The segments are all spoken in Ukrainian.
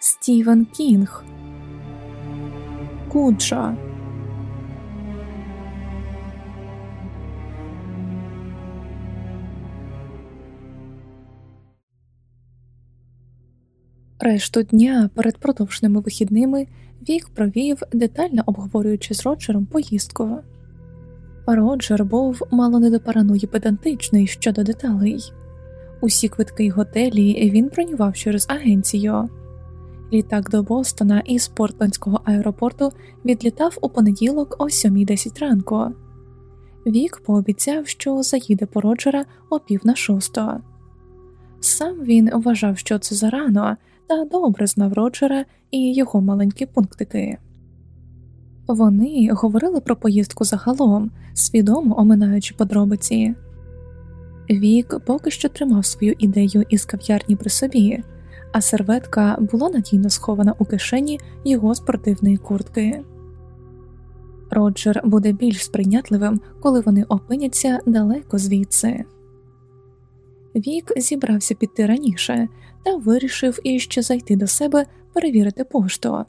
Стівен Кінг, Куджа. Решту дня перед продовжними вихідними Вік провів, детально обговорюючи з Роджером поїздку. Роджер був мало не до параної педантичний щодо деталей. Усі квитки й готелі він бронював через агенцію. Літак до Бостона із Портландського аеропорту відлітав у понеділок о 7.10 ранку. Вік пообіцяв, що заїде по Роджера о пів на шостого. Сам він вважав, що це зарано, та добре знав Роджера і його маленькі пунктики. Вони говорили про поїздку загалом, свідомо оминаючи подробиці. Вік поки що тримав свою ідею із кав'ярні при собі, а серветка була надійно схована у кишені його спортивної куртки. Роджер буде більш сприйнятливим, коли вони опиняться далеко звідси. Вік зібрався піти раніше та вирішив іще зайти до себе перевірити пошту.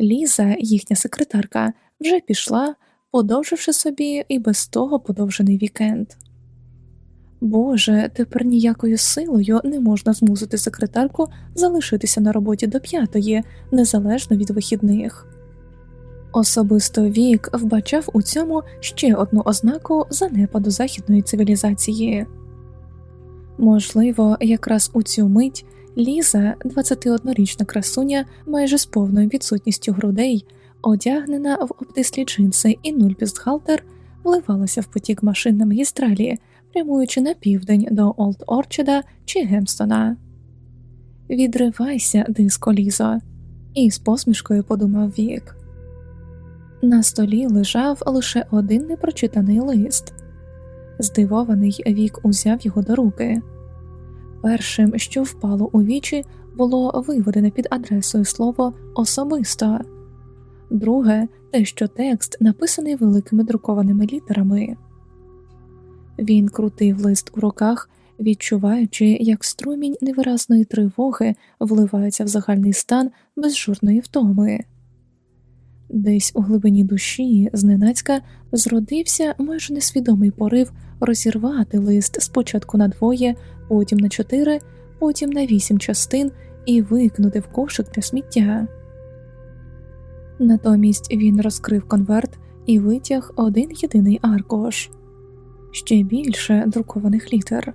Ліза, їхня секретарка, вже пішла, подовживши собі і без того подовжений вікенд. Боже, тепер ніякою силою не можна змусити секретарку залишитися на роботі до п'ятої, незалежно від вихідних. Особисто вік вбачав у цьому ще одну ознаку занепаду західної цивілізації. Можливо, якраз у цю мить Ліза, 21-річна красуня, майже з повною відсутністю грудей, одягнена в обтислі джинси і нуль вливалася в потік машин на магістралі, прямуючи на південь до Олд Орчеда чи Гемстона. Відривайся, диско Лізо, і з посмішкою подумав Вік. На столі лежав лише один непрочитаний лист. Здивований вік узяв його до руки. Першим, що впало у вічі, було виведене під адресою слово особисто, друге те, що текст написаний великими друкованими літерами. Він крутив лист у руках, відчуваючи, як струмінь невиразної тривоги вливається в загальний стан без жодної втоми. Десь у глибині душі зненацька зродився майже несвідомий порив розірвати лист спочатку на двоє, потім на чотири, потім на вісім частин і викинути в кошик для сміття. Натомість він розкрив конверт і витяг один єдиний аркуш, ще більше друкованих літер.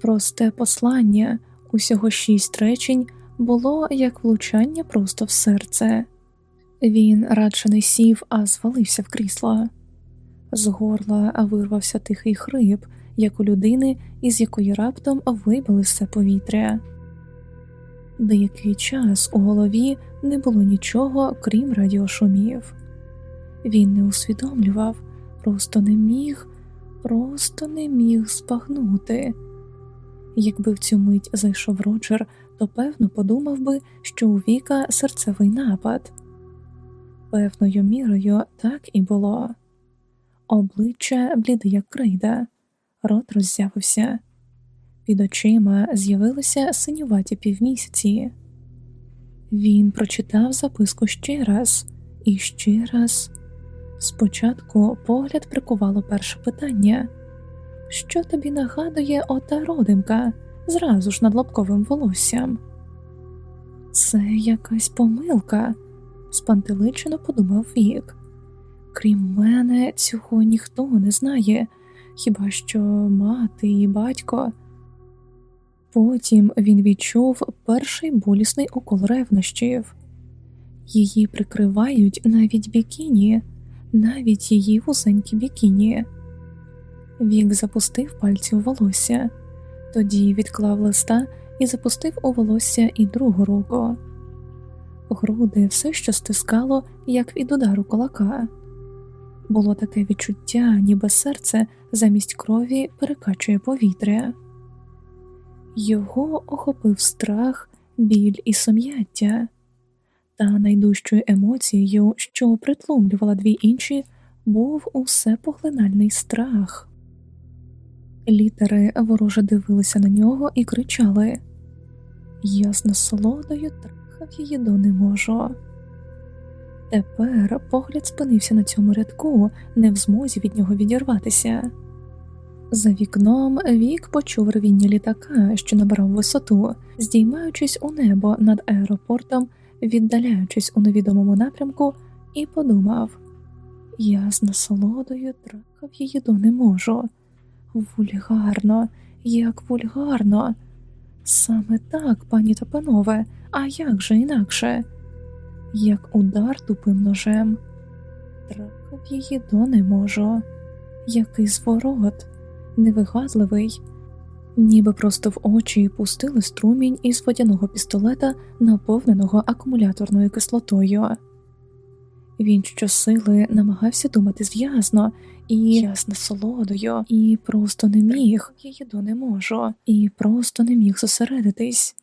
Просте послання, усього шість речень, було як влучання просто в серце. Він радше не сів, а звалився в крісло. З горла вирвався тихий хрип, як у людини, із якої раптом вибили все повітря. Деякий час у голові не було нічого, крім радіошумів. Він не усвідомлював, просто не міг, просто не міг спагнути. Якби в цю мить зайшов Роджер, то певно подумав би, що у Віка серцевий напад. Певною мірою так і було обличчя бліде, як крейда, рот роззявився, під очима з'явилися синюваті півмісяці. Він прочитав записку ще раз і ще раз. Спочатку погляд прикувало перше питання що тобі нагадує ота родимка зразу ж над лобковим волоссям? Це якась помилка, спантеличено подумав Вік. Крім мене, цього ніхто не знає, хіба що мати і батько. Потім він відчув перший болісний укол ревнощів. Її прикривають навіть бікіні, навіть її вузенькі бікіні. Вік запустив пальці у волосся, тоді відклав листа і запустив у волосся і другу руку. Груди все що стискало, як від удару кулака. Було таке відчуття, ніби серце замість крові перекачує повітря. Його охопив страх, біль і сум'яття, та найдужчою емоцією, що притлумлювала дві інші, був усе поглинальний страх. Літери вороже дивилися на нього і кричали Я з насолодою трахав її до не можу. Тепер погляд спинився на цьому рядку, не в змозі від нього відірватися. За вікном вік почув рвіння літака, що набрав висоту, здіймаючись у небо над аеропортом, віддаляючись у невідомому напрямку, і подумав я з насолодою трахав її до не можу. Вульгарно, як вульгарно. Саме так, пані та панове, а як же інакше? Як удар тупим ножем, трахав її до не можу, який зворот, невигадливий, ніби просто в очі пустили струмінь із водяного пістолета, наповненого акумуляторною кислотою. Він щосили намагався думати зв'язно і я з насолодою, і просто не міг, її до не можу, і просто не міг зосередитись.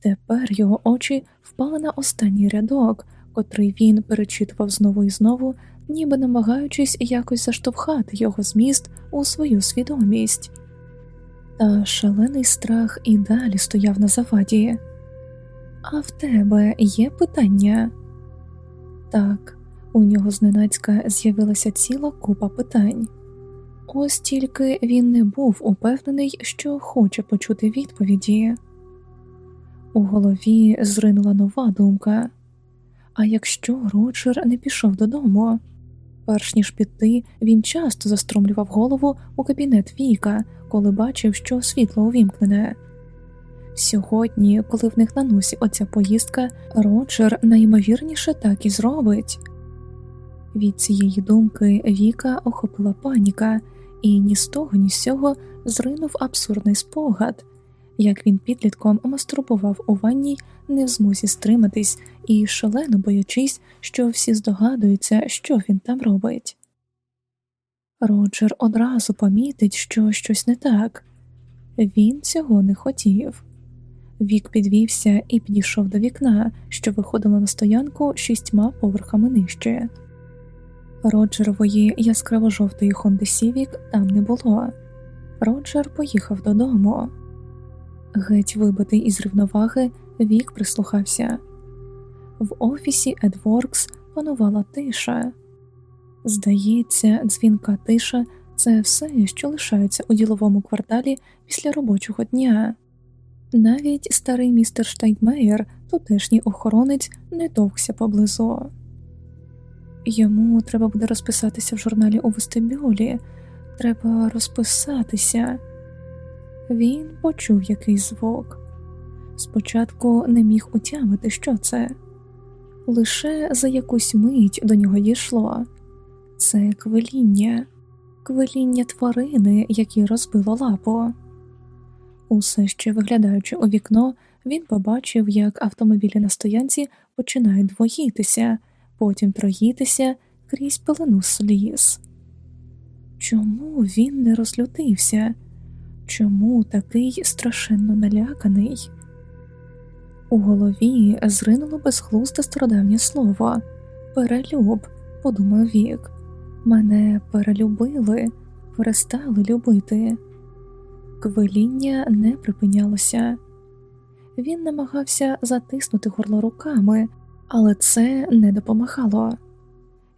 Тепер його очі впали на останній рядок, котрий він перечитував знову і знову, ніби намагаючись якось заштовхати його зміст у свою свідомість. Та шалений страх і далі стояв на заваді. А в тебе є питання? Так, у нього зненацька з'явилася ціла купа питань. Ось тільки він не був упевнений, що хоче почути відповіді. У голові зринула нова думка а якщо Роджер не пішов додому? Перш ніж піти, він часто застромлював голову у кабінет Віка, коли бачив, що світло увімкнене. Сьогодні, коли в них на носі оця поїздка, Роджер найімовірніше так і зробить. Від цієї думки Віка охопила паніка, і ні з того, ні з сього зринув абсурдний спогад, як він підлітком мастурбував у ванній, не в змозі стриматись і шалено боячись, що всі здогадуються, що він там робить. Роджер одразу помітить, що щось не так він цього не хотів. Вік підвівся і підійшов до вікна, що виходило на стоянку шістьма поверхами нижче. Роджерової яскраво жовтої Хонди Сівік там не було. Роджер поїхав додому. Геть вибитий із рівноваги, вік прислухався. В офісі Едворкс панувала тиша. Здається, дзвінка тиша це все, що лишається у діловому кварталі після робочого дня. Навіть старий містер Штайнмеєр, тутешній охоронець, не товкся поблизу. Йому треба буде розписатися в журналі у вестибюлі, треба розписатися. Він почув якийсь звук. Спочатку не міг утямити, що це, лише за якусь мить до нього дійшло це квеління, квеління тварини, якій розбило лапу. Усе ще виглядаючи у вікно, він побачив, як автомобілі на стоянці починають двоїтися, потім троїтися крізь пелену сліз. Чому він не розлютився? Чому такий страшенно наляканий? У голові зринуло безглузде стародавнє слово перелюб, подумав вік. Мене перелюбили, перестали любити. Квеління не припинялося. Він намагався затиснути горло руками, але це не допомагало.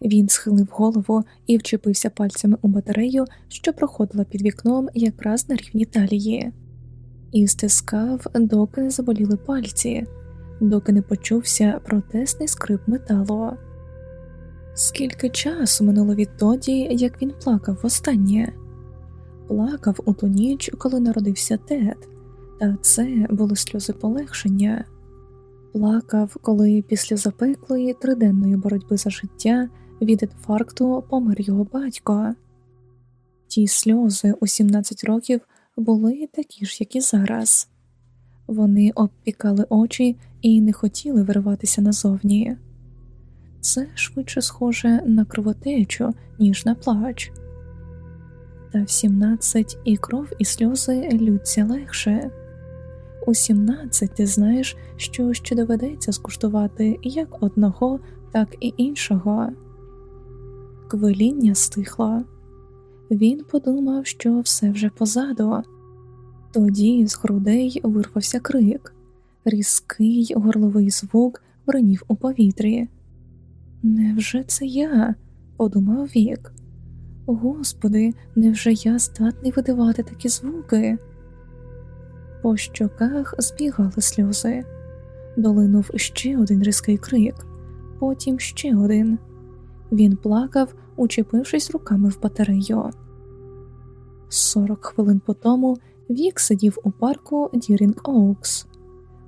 Він схилив голову і вчепився пальцями у батарею, що проходила під вікном якраз на рівні талії, і стискав, доки не заболіли пальці, доки не почувся протесний скрип металу. Скільки часу минуло відтоді, як він плакав востаннє? Плакав у ту ніч, коли народився Тед, та це були сльози полегшення. Плакав, коли після запеклої триденної боротьби за життя від інфаркту помер його батько. Ті сльози у 17 років були такі ж, як і зараз. Вони обпікали очі і не хотіли вириватися назовні. Це швидше схоже на кровотечу, ніж на плач. Та в 17 і кров, і сльози лються легше. У 17 ти знаєш, що ще доведеться скуштувати як одного, так і іншого. Квиління стихло. Він подумав, що все вже позаду. Тоді з грудей вирвався крик. Різкий горловий звук бринів у повітрі. Невже це я? подумав Вік. Господи, невже я здатний видавати такі звуки? По щоках збігали сльози, долинув ще один різкий крик, потім ще один. Він плакав, учепившись руками в батарею. Сорок хвилин по тому Вік сидів у парку Дірінг Оукс.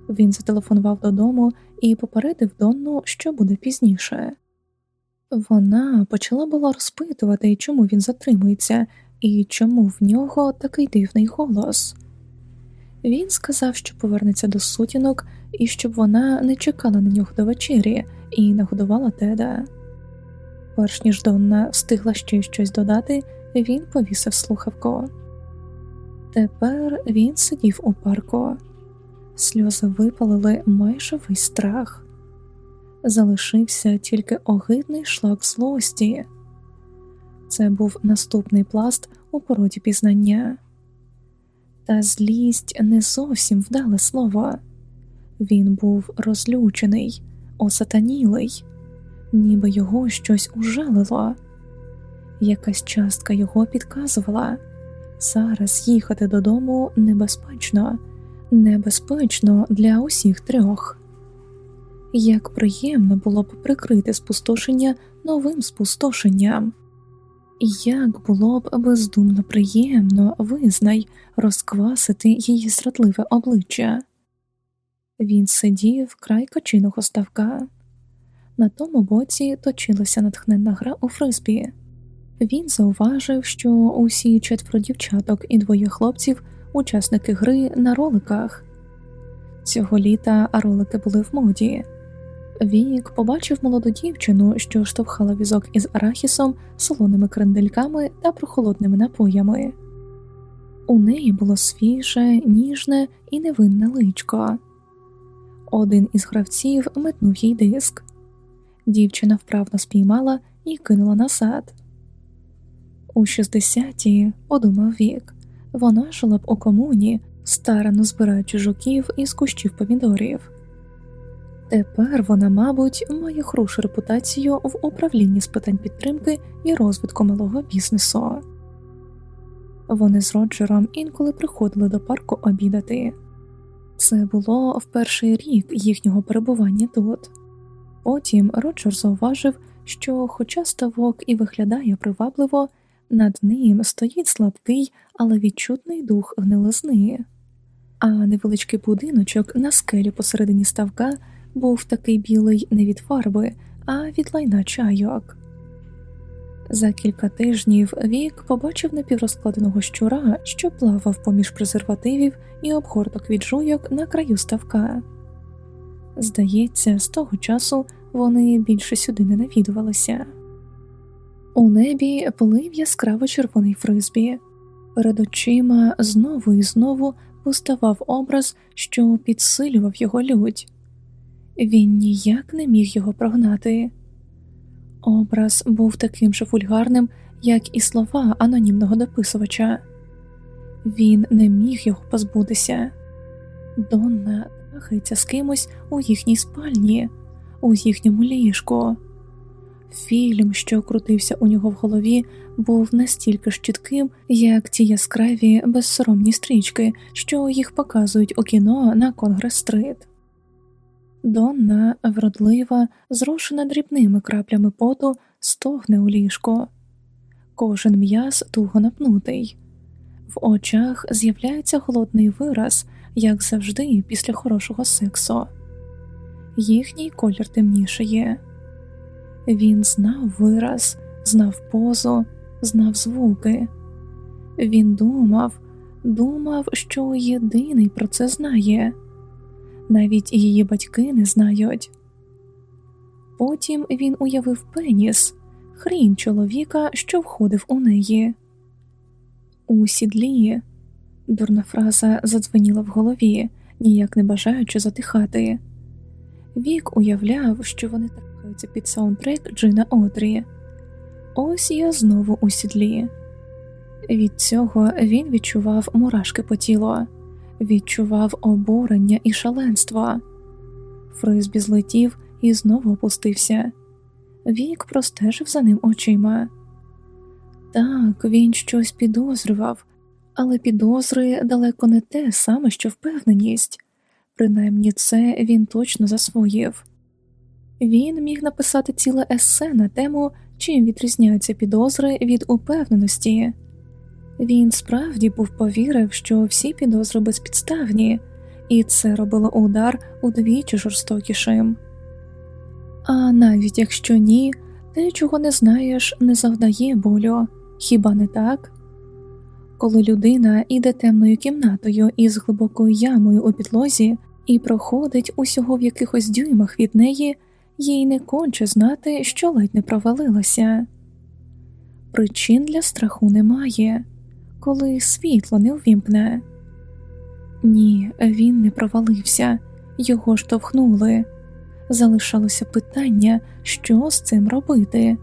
Він зателефонував додому і попередив Донну, що буде пізніше. Вона почала була розпитувати, чому він затримується, і чому в нього такий дивний голос. Він сказав, що повернеться до сутінок і щоб вона не чекала на нього до вечері і нагодувала теда. Перш ніж Донна встигла ще щось додати, він повісив слухавку. Тепер він сидів у парку, сльози випалили майже весь страх залишився тільки огидний шлак злості. Це був наступний пласт у породі пізнання, та злість не зовсім вдале слово. Він був розлючений, осатанілий, ніби його щось ужалило. Якась частка його підказувала зараз їхати додому небезпечно, небезпечно для усіх трьох. Як приємно було б прикрити спустошення новим спустошенням, як було б бездумно приємно визнай розквасити її зрадливе обличчя. Він сидів край качиного ставка, на тому боці точилася натхненна гра у фризбі. Він зауважив, що усі четверо дівчаток і двоє хлопців учасники гри на роликах. Цього літа ролики були в моді. Вік побачив молоду дівчину, що штовхала візок із арахісом, солоними крендельками та прохолодними напоями. У неї було свіже, ніжне і невинне личко. Один із гравців метнув їй диск. Дівчина вправно спіймала і кинула назад. У 60-ті, подумав Вік, вона жила б у комуні, старано збираючи жуків із кущів помідорів. Тепер вона, мабуть, має хорошу репутацію в управлінні з питань підтримки і розвитку малого бізнесу. Вони з Роджером інколи приходили до парку обідати. Це було в перший рік їхнього перебування тут. Потім Роджер зауважив, що, хоча ставок і виглядає привабливо, над ним стоїть слабкий, але відчутний дух гнилизни, а невеличкий будиночок на скелі посередині ставка був такий білий не від фарби, а від лайна чайок. За кілька тижнів Вік побачив напіврозкладеного щура, що плавав поміж презервативів і обгорток від жуйок на краю ставка. Здається, з того часу вони більше сюди не навідувалися. У небі плив яскраво червоний фризбі, перед очима знову і знову поставав образ, що підсилював його лють. Він ніяк не міг його прогнати. Образ був таким же вульгарним, як і слова анонімного дописувача. Він не міг його позбутися. Донна трахається з кимось у їхній спальні, у їхньому ліжку. Фільм, що крутився у нього в голові, був настільки ж чітким, як ті яскраві безсоромні стрічки, що їх показують у кіно на Конгрес-стрит. Донна, вродлива, зрушена дрібними краплями поту, стогне у ліжку. Кожен м'яз туго напнутий, в очах з'являється холодний вираз, як завжди, після хорошого сексу. Їхній колір темнішає. Він знав вираз, знав позу, знав звуки. Він думав, думав, що єдиний про це знає навіть її батьки не знають. Потім він уявив пеніс, хрінь чоловіка, що входив у неї. У сідлі дурна фраза задзвеніла в голові, ніяк не бажаючи затихати. Вік уявляв, що вони трахаються під саундтрек Джина Одрі. Ось я знову у сідлі. Від цього він відчував мурашки по тілу відчував обурення і шаленство. Фризбі злетів і знову опустився. Вік простежив за ним очима. Так, він щось підозрював, але підозри далеко не те саме, що впевненість, принаймні це він точно засвоїв. Він міг написати ціле есе на тему, чим відрізняються підозри від упевненості. Він справді був повірив, що всі підозри безпідставні, і це робило удар удвічі жорстокішим. А навіть якщо ні, те, чого не знаєш, не завдає болю, хіба не так? Коли людина іде темною кімнатою із глибокою ямою у підлозі і проходить усього в якихось дюймах від неї, їй не конче знати, що ледь не провалилася. Причин для страху немає, коли світло не увімкне. Ні, він не провалився, його штовхнули. Залишалося питання, що з цим робити.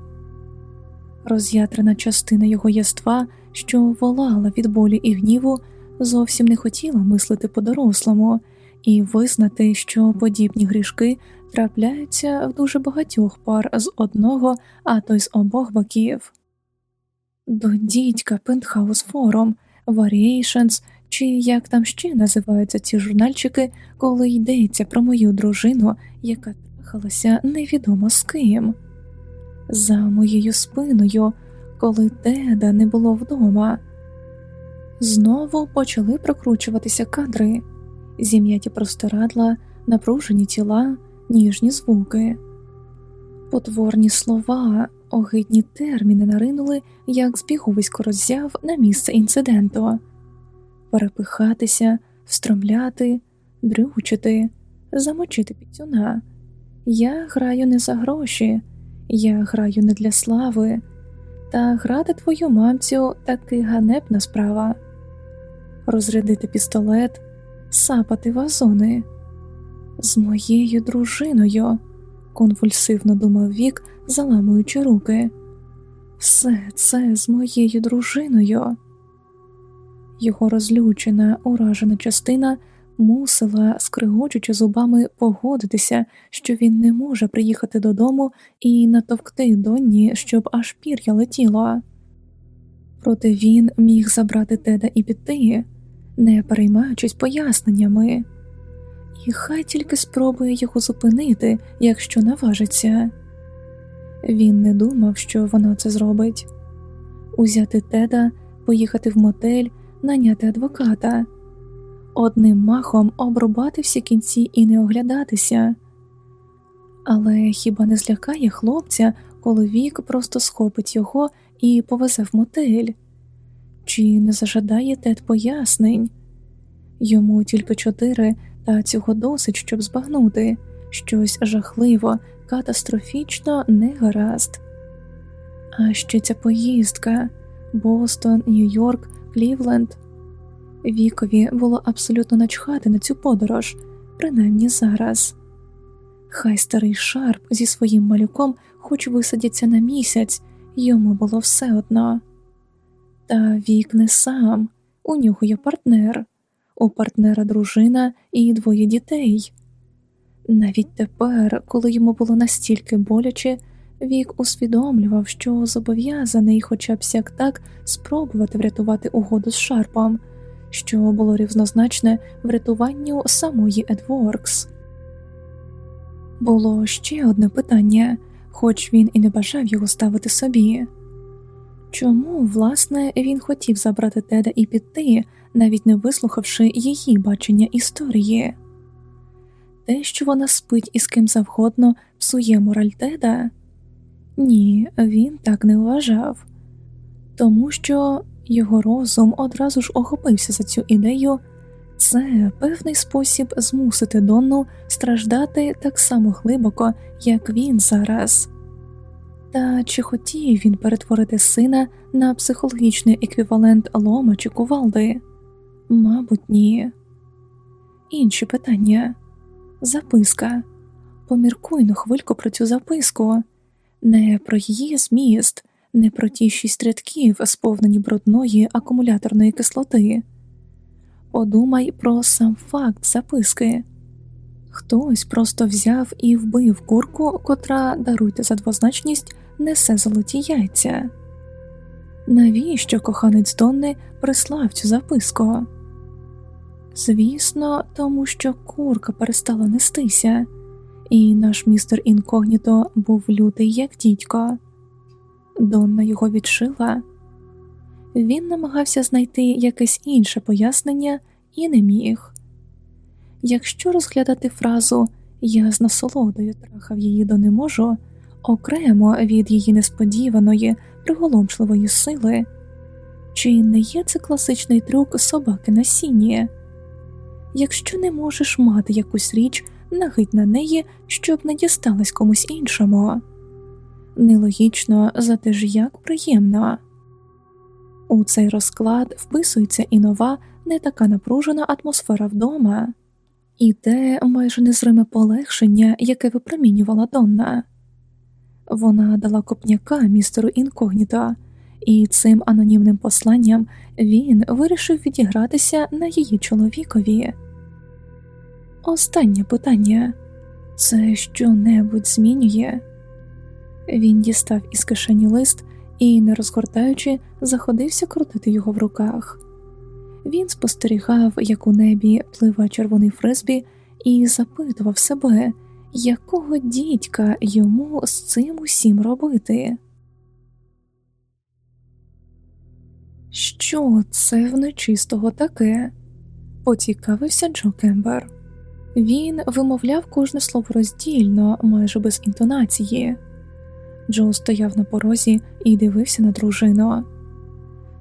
Роз'ятрена частина його єства, що волала від болі і гніву, зовсім не хотіла мислити по-дорослому і визнати, що подібні грішки трапляються в дуже багатьох пар з одного, а то й з обох боків. До дідька Penthouse Forum, Variations, чи як там ще називаються ці журнальчики, коли йдеться про мою дружину, яка трахалася невідомо з ким. За моєю спиною, коли Теда не було вдома, знову почали прокручуватися кадри, зім'яті простирадла, напружені тіла, ніжні звуки, потворні слова, огидні терміни наринули, як збіговисько роззяв на місце інциденту, перепихатися, встромляти, дрючити, замочити піцюна. Я граю не за гроші, я граю не для слави, та грати твою мамцю таки ганебна справа, розрядити пістолет, сапати вазони з моєю дружиною, конвульсивно думав Вік, заламуючи руки. Все це з моєю дружиною. Його розлючена, уражена частина мусила, скригочучи зубами, погодитися, що він не може приїхати додому і натовкти Донні, щоб аж пір'я летіло. Проте він міг забрати теда і піти, не переймаючись поясненнями і хай тільки спробує його зупинити, якщо наважиться. Він не думав, що вона це зробить узяти теда, поїхати в мотель, наняти адвоката, одним махом обрубати всі кінці і не оглядатися. Але хіба не злякає хлопця, коли вік просто схопить його і повезе в мотель? Чи не зажадає тет пояснень? Йому тільки чотири, та цього досить, щоб збагнути щось жахливо, катастрофічно негаразд. А ще ця поїздка Бостон, Нью-Йорк, Клівленд. Вікові було абсолютно начхати на цю подорож, принаймні зараз. Хай старий Шарп зі своїм малюком хоч висадяться на місяць, йому було все одно. Та Вік не сам, у нього є партнер у партнера дружина і двоє дітей. Навіть тепер, коли йому було настільки боляче, Вік усвідомлював, що зобов'язаний хоча б сяк так спробувати врятувати угоду з Шарпом, що було рівнозначне врятуванню самої Едворкс. Було ще одне питання, хоч він і не бажав його ставити собі чому, власне, він хотів забрати Теда і піти, навіть не вислухавши її бачення історії. Те, що вона спить із ким завгодно, псує мораль Теда? Ні, він так не вважав, тому що його розум одразу ж охопився за цю ідею, це певний спосіб змусити Донну страждати так само глибоко, як він зараз. Та чи хотів він перетворити сина на психологічний еквівалент лома чи кувалди? Мабуть, ні. Інші питання. Записка. Поміркуй на хвильку про цю записку, не про її зміст, не про ті шість рядків, сповнені брудної акумуляторної кислоти. Подумай про сам факт записки. Хтось просто взяв і вбив курку, котра, даруйте за двозначність, несе золоті яйця. Навіщо коханець Донни прислав цю записку? Звісно, тому що курка перестала нестися, і наш містер інкогніто був лютий, як дідько. Донна його відшила. Він намагався знайти якесь інше пояснення і не міг. Якщо розглядати фразу Я з насолодою трахав її до не можу, окремо від її несподіваної, приголомшливої сили, чи не є це класичний трюк собаки на сіні? Якщо не можеш мати якусь річ, нагидь на неї, щоб не дісталась комусь іншому. Нелогічно, зате ж як приємно. У цей розклад вписується і нова, не така напружена атмосфера вдома, і те майже незриме полегшення, яке випромінювала Донна. Вона дала копняка містеру інкогніто, і цим анонімним посланням він вирішив відігратися на її чоловікові. Останнє питання це що небудь змінює? Він дістав із кишені лист і, не розгортаючи, заходився крутити його в руках. Він спостерігав, як у небі плива червоний фризбі, і запитував себе, якого дідька йому з цим усім робити. Що це в нечистого таке? поцікавився Джо Кембер. Він вимовляв кожне слово роздільно, майже без інтонації. Джо стояв на порозі і дивився на дружину.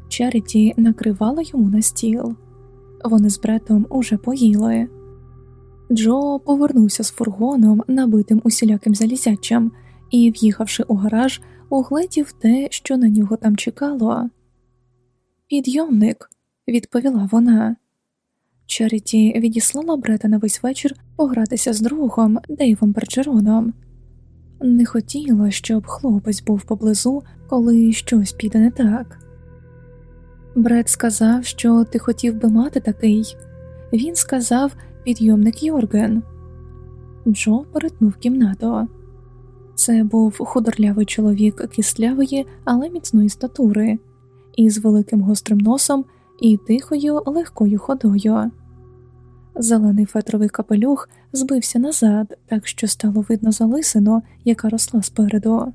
Чаріті накривала йому на стіл. Вони з бретом уже поїли. Джо повернувся з фургоном, набитим усіляким залізячам, і, в'їхавши у гараж, угледів те, що на нього там чекало. Підйомник, відповіла вона. Чаріті відіслала брета на весь вечір погратися з другом Дейвом Берджероном. Не хотіла, щоб хлопець був поблизу, коли щось піде не так. Бред сказав, що ти хотів би мати такий. Він сказав підйомник Йорген. Джо перетнув кімнату. Це був худорлявий чоловік кислявої, але міцної статури, із великим гострим носом і тихою легкою ходою. Зелений фетровий капелюх збився назад, так що стало видно залисину, яка росла спереду.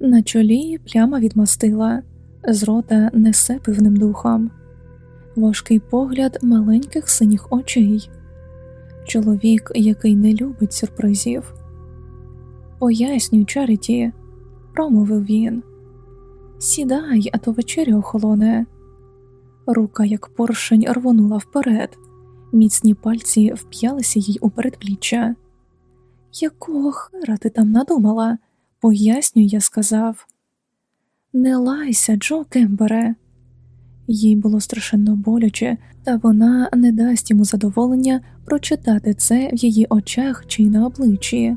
На чолі пляма відмастила, з рота несе пивним духом, важкий погляд маленьких синіх очей, чоловік, який не любить сюрпризів. Пояснюй, Чаріті, промовив він. Сідай, а то вечеря охолоне. Рука, як поршень, рвонула вперед, міцні пальці вп'ялися їй у передпліччя. Якого хера ти там надумала? Пояснюй, я сказав. Не лайся, Джо Кембере. Їй було страшенно боляче, та вона не дасть йому задоволення прочитати це в її очах чи на обличчі.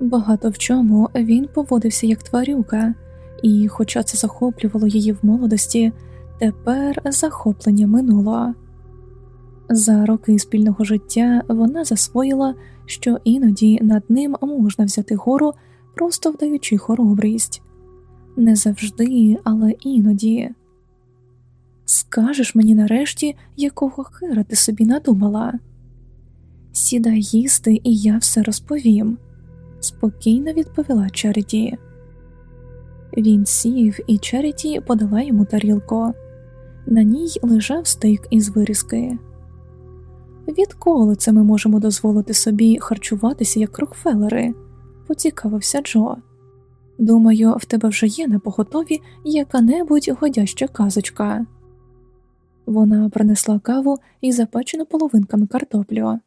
Багато в чому він поводився як тварюка, і, хоча це захоплювало її в молодості, тепер захоплення минуло. За роки спільного життя вона засвоїла, що іноді над ним можна взяти гору, просто вдаючи хоробрість. Не завжди, але іноді. Скажеш мені нарешті, якого хера ти собі надумала? Сідай їсти, і я все розповім, спокійно відповіла Чаріті. Він сів, і Чаріті подала йому тарілку. На ній лежав стейк із вирізки. Відколи це ми можемо дозволити собі харчуватися як Рокфеллери? поцікавився Джо. Думаю, в тебе вже є на поготові яка-небудь годяща казочка. Вона принесла каву і запечену половинками картоплю.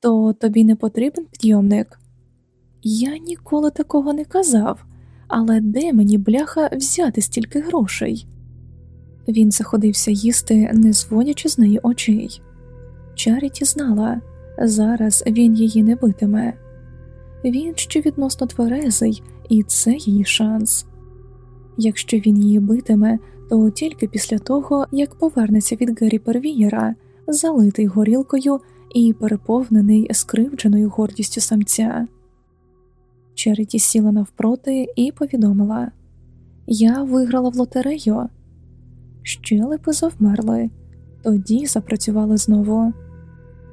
То тобі не потрібен підйомник? Я ніколи такого не казав, але де мені, бляха, взяти стільки грошей? Він заходився їсти, не зводячи з неї очей. Чаріті знала, зараз він її не битиме. Він ще відносно тверезий, і це її шанс. Якщо він її битиме, то тільки після того, як повернеться від Гері Первієра, залитий горілкою і переповнений скривдженою гордістю самця. Черіті сіла навпроти і повідомила Я виграла в лотерею. Щелепи завмерли, тоді запрацювали знову.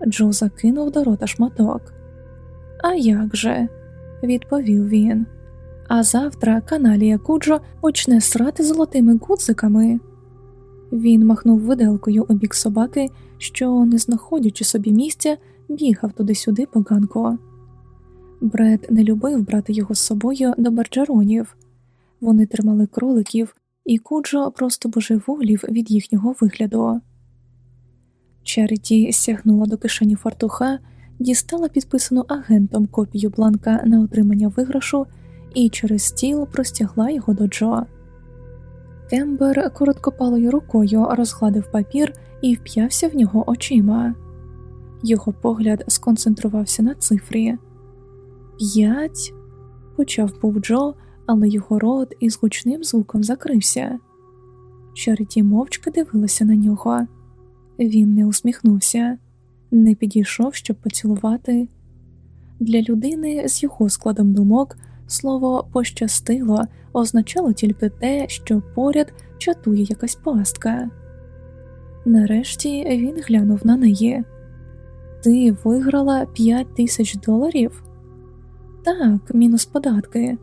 Джо закинув до рота шматок. «А як же?» – відповів він. А завтра каналія Куджо почне срати золотими гудзиками. Він махнув виделкою у бік собаки, що, не знаходячи собі місця, бігав туди-сюди поганко. Бред не любив брати його з собою до барджаронів. Вони тримали кроликів, і Куджо просто божеволів від їхнього вигляду. Чаріті сягнула до кишені фартуха, дістала підписану агентом копію бланка на отримання виграшу і через стіл простягла його до Джо. Кембер короткопалою рукою розгладив папір і вп'явся в нього очима. Його погляд сконцентрувався на цифрі. П'ять. почав був Джо, але його рот із гучним звуком закрився. Чаріті мовчки дивилася на нього. Він не усміхнувся, не підійшов, щоб поцілувати. Для людини з його складом думок слово пощастило означало тільки те, що поряд чатує якась пастка. Нарешті він глянув на неї. Ти виграла п'ять тисяч доларів? Так, мінус податки.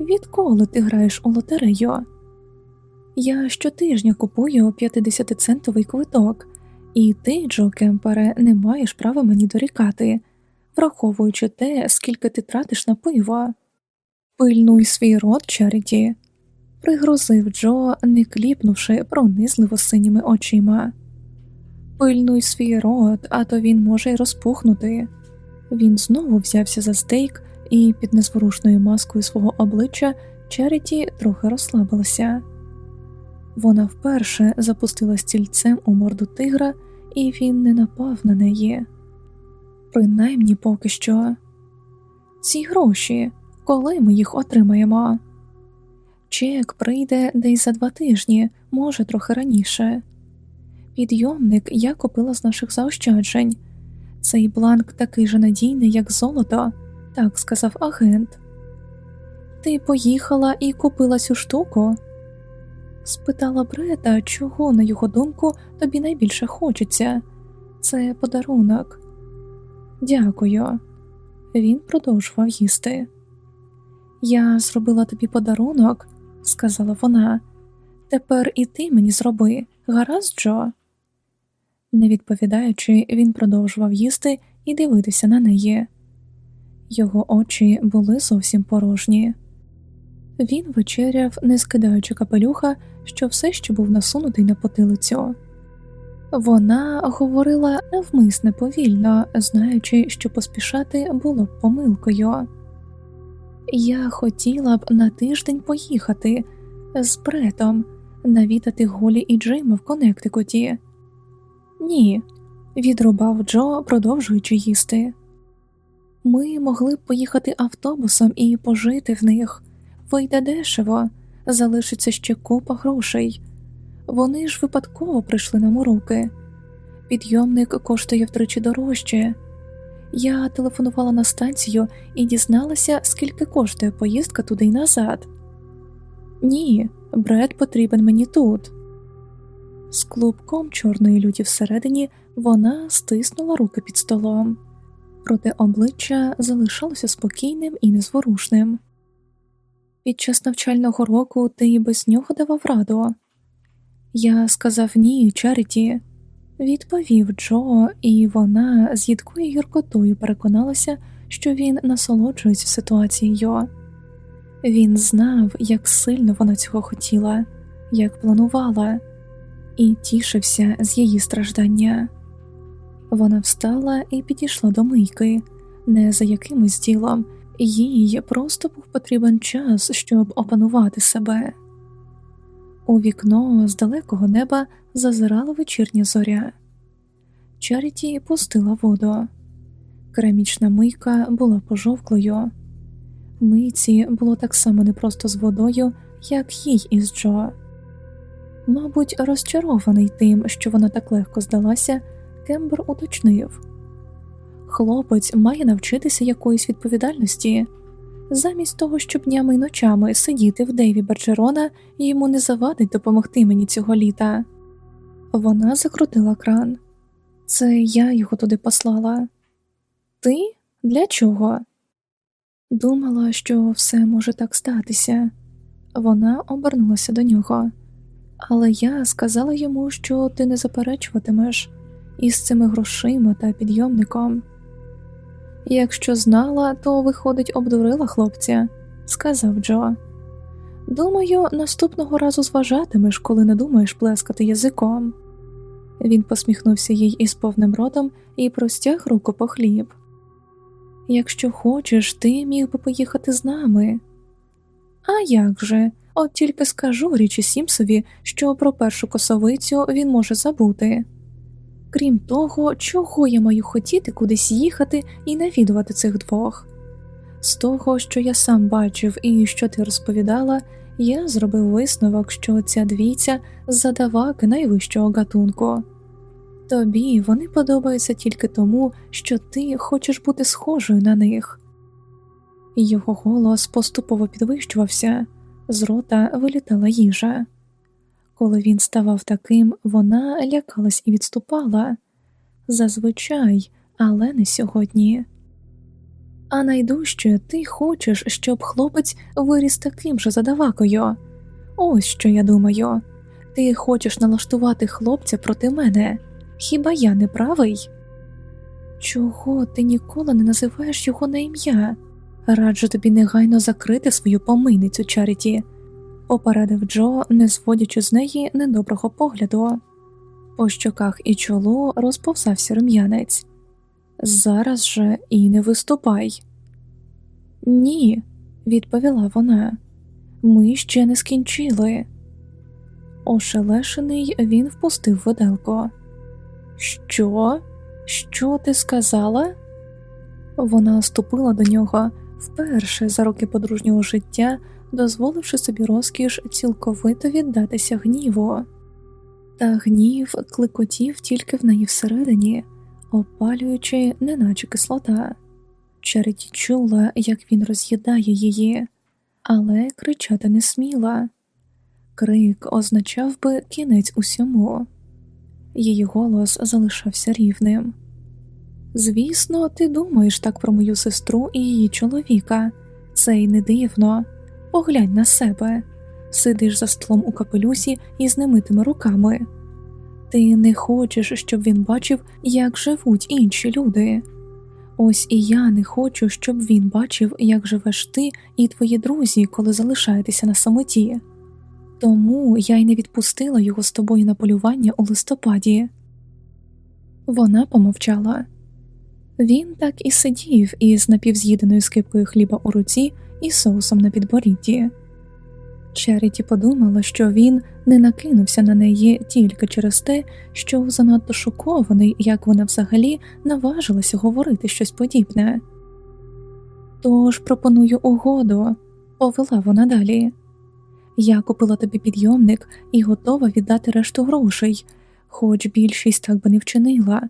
Відколи ти граєш у лотерею? Я щотижня купую 50-центовий квиток, і ти, Джо Кемпере, не маєш права мені дорікати, враховуючи те, скільки ти тратиш на пиво. Пильнуй свій рот, Чаріті, пригрозив Джо, не кліпнувши пронизливо синіми очима. Пильнуй свій рот, а то він може й розпухнути. Він знову взявся за стейк, і під незворушною маскою свого обличчя Чаріті трохи розслабилася. Вона вперше запустила стільцем у морду тигра, і він не напав на неї. Принаймні поки що. Ці гроші, коли ми їх отримаємо. Чек прийде десь за два тижні, може, трохи раніше. Підйомник я купила з наших заощаджень. Цей бланк такий же надійний, як золото, так сказав агент. Ти поїхала і купила цю штуку? спитала Брета, чого, на його думку, тобі найбільше хочеться. Це подарунок. Дякую. Він продовжував їсти. Я зробила тобі подарунок, сказала вона. Тепер і ти мені зроби, гаразд, Джо. Не відповідаючи, він продовжував їсти і дивитися на неї. Його очі були зовсім порожні. Він вечеряв, не скидаючи капелюха, що все ще був насунутий на потилицю. Вона говорила навмисне повільно, знаючи, що поспішати було б помилкою. Я хотіла б на тиждень поїхати з Бретом, навідати Голі і Джейма в Коннектикуті. Ні, відрубав Джо, продовжуючи їсти. Ми могли б поїхати автобусом і пожити в них, вийде дешево, залишиться ще купа грошей. Вони ж випадково прийшли нам у руки. Підйомник коштує втричі дорожче. Я телефонувала на станцію і дізналася, скільки коштує поїздка туди й назад. Ні, бред потрібен мені тут. З клубком чорної люті всередині вона стиснула руки під столом, проте обличчя залишалося спокійним і незворушним. Під час навчального року ти без нього давав раду. Я сказав ні, Чаріті, відповів Джо, і вона з їдкою гіркотою переконалася, що він насолоджується ситуацією. Він знав, як сильно вона цього хотіла, як планувала, і тішився з її страждання. Вона встала і підійшла до мийки, не за якимось ділом, їй просто був потрібен час, щоб опанувати себе. У вікно з далекого неба зазирала вечірня зоря. Чаріті пустила воду. Керамічна мийка була пожовклою. Мийці було так само непросто з водою, як їй із Джо. Мабуть, розчарований тим, що вона так легко здалася, Кембер уточнив хлопець має навчитися якоїсь відповідальності. Замість того, щоб днями й ночами сидіти в Дейві Берджерона, йому не завадить допомогти мені цього літа. Вона закрутила кран. Це я його туди послала. Ти? Для чого? Думала, що все може так статися. Вона обернулася до нього, але я сказала йому, що ти не заперечуватимеш із цими грошима та підйомником. Якщо знала, то, виходить, обдурила хлопця, сказав Джо. Думаю, наступного разу зважатимеш, коли не думаєш плескати язиком. Він посміхнувся їй із повним ротом і простяг руку по хліб. Якщо хочеш, ти міг би поїхати з нами. А як же? От тільки скажу річі Сімсові, що про першу косовицю він може забути. Крім того, чого я маю хотіти кудись їхати і навідувати цих двох. З того, що я сам бачив і що ти розповідала, я зробив висновок, що ця двійця задаваки найвищого гатунку. Тобі вони подобаються тільки тому, що ти хочеш бути схожою на них. Його голос поступово підвищувався, з рота вилітала їжа. Коли він ставав таким, вона лякалась і відступала зазвичай, але не сьогодні. А найдужче ти хочеш, щоб хлопець виріс таким же задавакою. Ось що я думаю. Ти хочеш налаштувати хлопця проти мене. Хіба я не правий? Чого ти ніколи не називаєш його на ім'я? Раджу тобі негайно закрити свою помийницю Чаріті, попередив Джо, не зводячи з неї недоброго погляду. По щоках і чолу розповзався рум'янець. Зараз же і не виступай. Ні, відповіла вона, ми ще не скінчили. Ошелешений він впустив виделку. Що? Що ти сказала? Вона ступила до нього вперше за роки подружнього життя, дозволивши собі розкіш цілковито віддатися гніву. Та гнів кликотів тільки в неї всередині, опалюючи, неначе кислота. Череді чула, як він роз'їдає її, але кричати не сміла. Крик означав би кінець усьому. Її голос залишався рівним. Звісно, ти думаєш так про мою сестру і її чоловіка, це й не дивно. Поглянь на себе, сидиш за столом у капелюсі із немитими руками. Ти не хочеш, щоб він бачив, як живуть інші люди. Ось і я не хочу, щоб він бачив, як живеш ти і твої друзі, коли залишаєтеся на самоті. Тому я й не відпустила його з тобою на полювання у листопаді. Вона помовчала. Він так і сидів із напівз'їденою скипкою хліба у руці і соусом на підборідді. Черіті подумала, що він не накинувся на неї тільки через те, що занадто шокований, як вона взагалі наважилася говорити щось подібне. Тож пропоную угоду, повела вона далі. Я купила тобі підйомник і готова віддати решту грошей, хоч більшість так би не вчинила.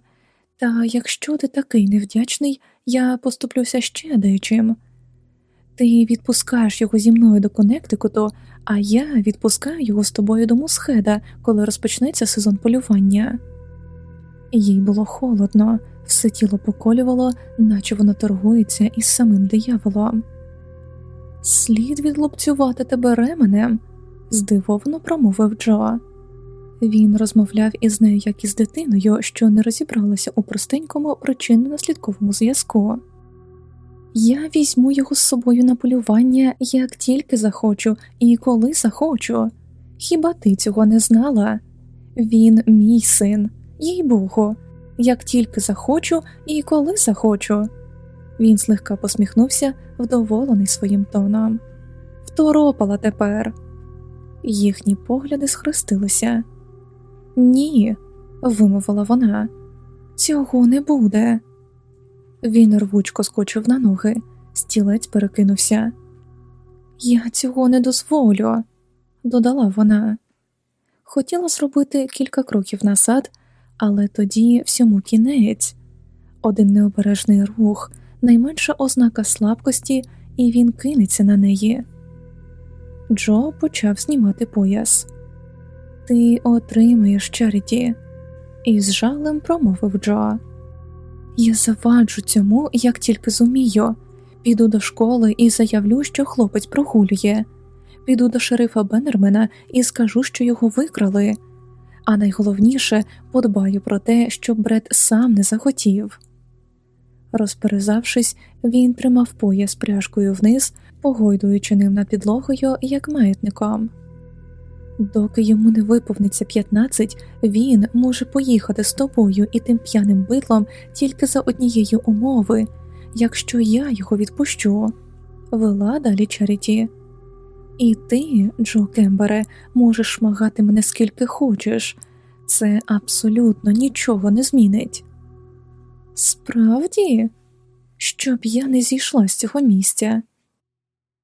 Та якщо ти такий невдячний, я поступлюся ще дечим. Ти відпускаєш його зі мною до Коннектикуту, а я відпускаю його з тобою до Мусхеда, коли розпочнеться сезон полювання. Їй було холодно, все тіло поколювало, наче воно торгується із самим дияволом. Слід відлупцювати тебе ременем, здивовано промовив Джо. Він розмовляв із нею як із дитиною, що не розібралася у простенькому причинно наслідковому зв'язку. Я візьму його з собою на полювання, як тільки захочу і коли захочу. Хіба ти цього не знала? Він мій син, їй богу, як тільки захочу і коли захочу. Він злегка посміхнувся, вдоволений своїм тоном. Второпала тепер. Їхні погляди схрестилися. Ні, вимовила вона, цього не буде. Він рвучко скочив на ноги, стілець перекинувся. Я цього не дозволю, додала вона. хотіла зробити кілька кроків назад, але тоді всьому кінець один необережний рух, найменша ознака слабкості, і він кинеться на неї. Джо почав знімати пояс. Ти отримаєш Чаріті, і з жалем промовив Джо. Я заваджу цьому, як тільки зумію. Піду до школи і заявлю, що хлопець прогулює. Піду до шерифа Беннермена і скажу, що його викрали. А найголовніше подбаю про те, щоб Бред сам не захотів. Розперезавшись, він тримав пояс пряжкою вниз, погойдуючи ним над підлогою, як маятником. Доки йому не виповниться 15, він може поїхати з тобою і тим п'яним битлом тільки за однієї умови, якщо я його відпущу. Вела далі Чаріті. І ти, Джо Кембере, можеш шмагати мене скільки хочеш, це абсолютно нічого не змінить. Справді, щоб я не зійшла з цього місця.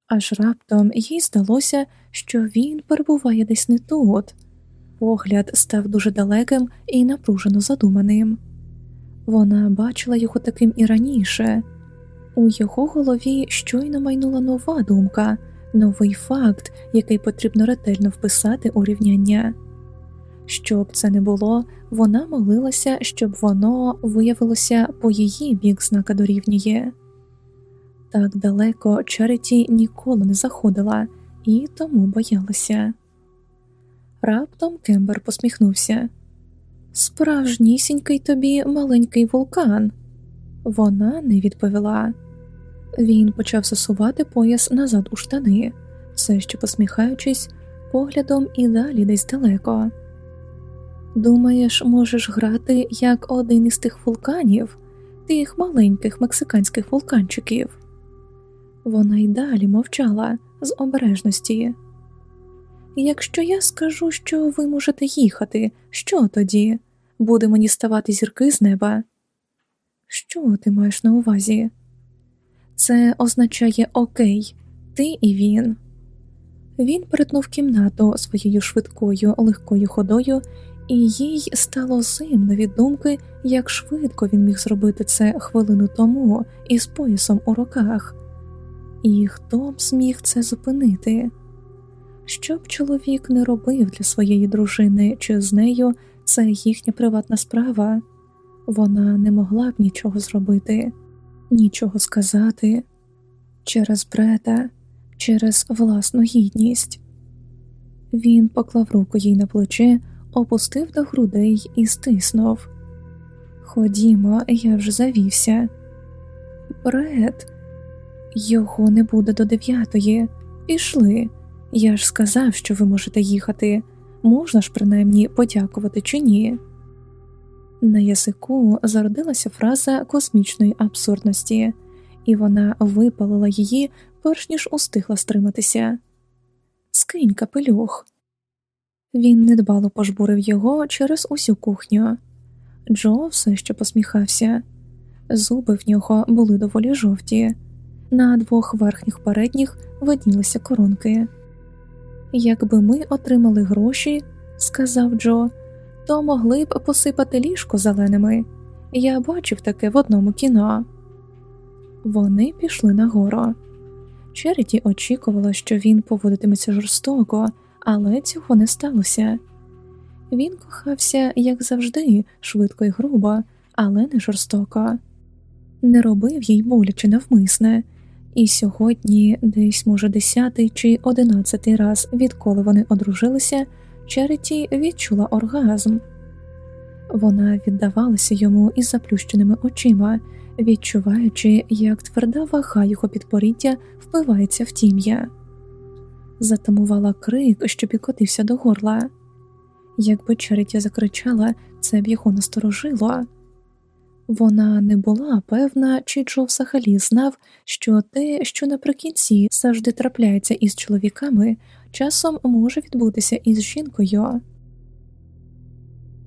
Аж раптом їй здалося, що він перебуває десь не тут. Погляд став дуже далеким і напружено задуманим. Вона бачила його таким і раніше. У його голові щойно майнула нова думка, новий факт, який потрібно ретельно вписати у рівняння. Щоб це не було, вона молилася, щоб воно виявилося по її бік знака дорівнює. Так далеко Чаріті ніколи не заходила і тому боялася. Раптом Кембер посміхнувся. Справжнісінький тобі маленький вулкан. Вона не відповіла. Він почав засувати пояс назад у штани, все ще посміхаючись, поглядом і далі десь далеко. Думаєш, можеш грати як один із тих вулканів, тих маленьких мексиканських вулканчиків. Вона й далі мовчала з обережності. Якщо я скажу, що ви можете їхати, що тоді? Буде мені ставати зірки з неба? Що ти маєш на увазі? Це означає окей, ти і він. Він перетнув кімнату своєю швидкою легкою ходою, і їй стало зимно від думки, як швидко він міг зробити це хвилину тому із поясом у руках. І хто б зміг це зупинити? Що б чоловік не робив для своєї дружини чи з нею, це їхня приватна справа, вона не могла б нічого зробити, нічого сказати через брета, через власну гідність. Він поклав руку їй на плече, опустив до грудей і стиснув. Ходімо, я вже завівся. Бред. Його не буде до дев'ятої. Пішли. Я ж сказав, що ви можете їхати. Можна ж принаймні подякувати чи ні. На язику зародилася фраза космічної абсурдності, і вона випалила її, перш ніж устигла стриматися. Скинь капелюх. Він недбало пожбурив його через усю кухню. Джо все ще посміхався, зуби в нього були доволі жовті. На двох верхніх передніх виднілися коронки. Якби ми отримали гроші, сказав Джо, то могли б посипати ліжко зеленими. Я бачив таке в одному кіно. Вони пішли нагору. Черіті очікувала, що він поводитиметься жорстоко, але цього не сталося. Він кохався, як завжди, швидко і грубо, але не жорстоко, не робив їй боляче навмисне. І сьогодні, десь, може, десятий чи одинадцятий раз, відколи вони одружилися, Череті відчула оргазм. Вона віддавалася йому із заплющеними очима, відчуваючи, як тверда вага його підпоріддя впивається в тім'я, затамувала крик, що підкотився до горла. Якби Череті закричала, це б його насторожило. Вона не була певна, чи Джо взагалі знав, що те, що наприкінці завжди трапляється із чоловіками, часом може відбутися із жінкою.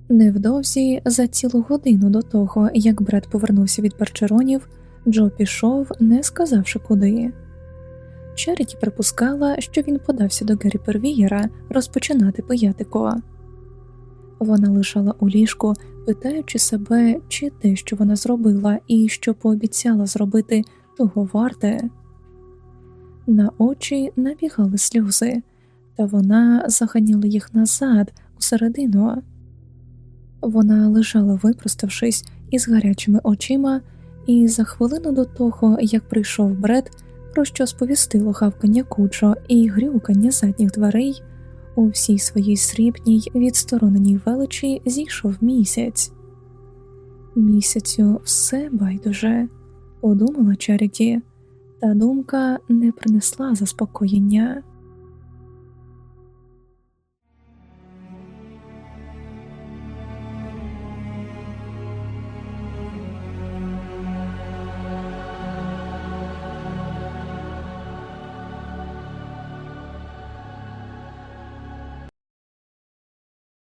Невдовзі за цілу годину до того, як Бред повернувся від перчеронів, Джо пішов, не сказавши куди. Череті припускала, що він подався до Гері Первієра розпочинати пиятико. Вона лежала у ліжку, питаючи себе, чи те, що вона зробила, і що пообіцяла зробити, того варте. На очі набігали сльози, та вона заганяла їх назад, усередину. Вона лежала, випроставшись із гарячими очима, і за хвилину до того, як прийшов бред, про що сповістило гавкання кучо і грюкання задніх дверей, у всій своїй срібній відстороненій величі зійшов місяць. Місяцю все байдуже, подумала Чаріті, та думка не принесла заспокоєння.